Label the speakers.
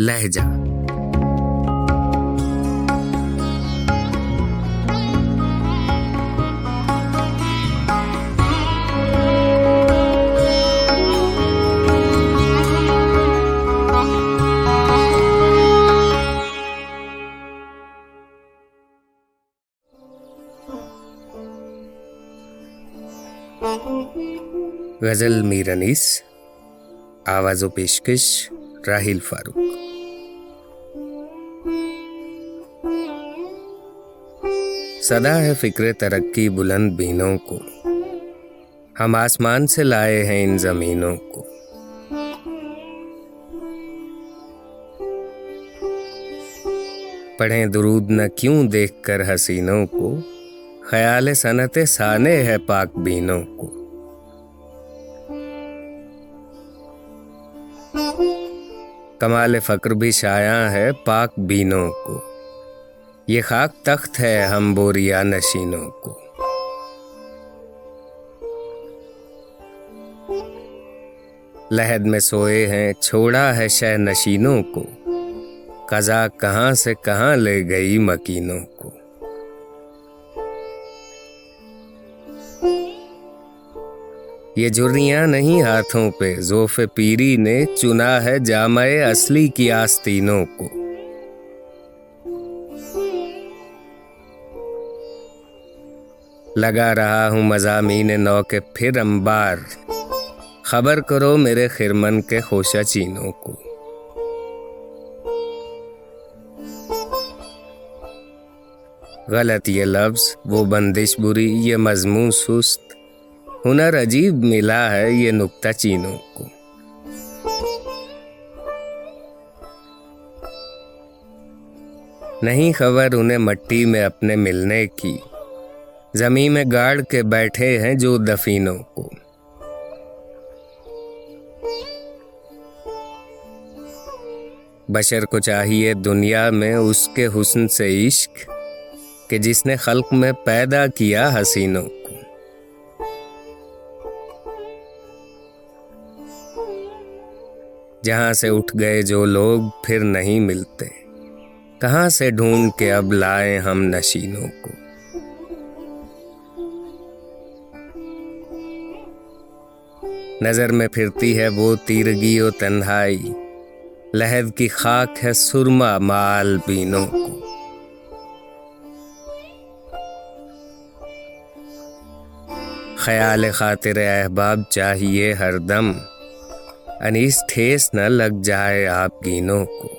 Speaker 1: لہجہ۔ غزل میرنیس آواز و پیشکش راہیل فاروق۔ صدا ہے فکر ترقی بلند بینوں کو۔ ہم آسمان سے لائے ہیں ان زمینوں کو۔ پڑھیں درود نہ کیوں دیکھ کر حسینوں کو۔ خیال صنعت سانے ہے پاک بینوں کو۔ کمال فقر بھی شایاں ہے پاک بینوں کو۔ یہ خاک تخت ہے ہم بوریا نشینوں کو۔ لہد میں سوئے ہیں، چھوڑا ہے شہ نشینوں کو۔ قضا کہاں سے کہاں لے گئی مکینوں کو۔ یہ جریاں نہیں ہاتھوں پہ، زوف پیری نے چنا ہے جامع اصلی کی آستینوں کو۔ لگا رہا ہوں مضامین نو کے پھر امبار خبر کرو میرے خرمن کے خوشا چینوں کو۔ غلط یہ لفظ، وہ بندش بری، یہ مضمون سست۔ ہنر عجیب ملا ہے یہ نکتہ چینوں کو۔ نہیں خبر انہیں مٹی میں اپنے ملنے کی۔ زمین میں گاڑ کے بیٹھے ہیں جو دفینوں کو۔ بشر کو چاہیے دنیا میں اس کے حسن سے عشق کہ جس نے خلق میں پیدا کیا حسینوں کو۔ جہاں سے اٹھ گئے جو لوگ پھر نہیں ملتے، کہاں سے ڈھونڈ کے اب لائے ہم نشینوں کو۔ نظر میں پھرتی ہے وہ تیرگی و تنہائی۔ لہد کی خاک ہے سرما مال بینوں کو۔ خیال خاطر احباب چاہیے ہر دم۔ انیس ٹھیس نہ لگ جائے آپ گینوں کو۔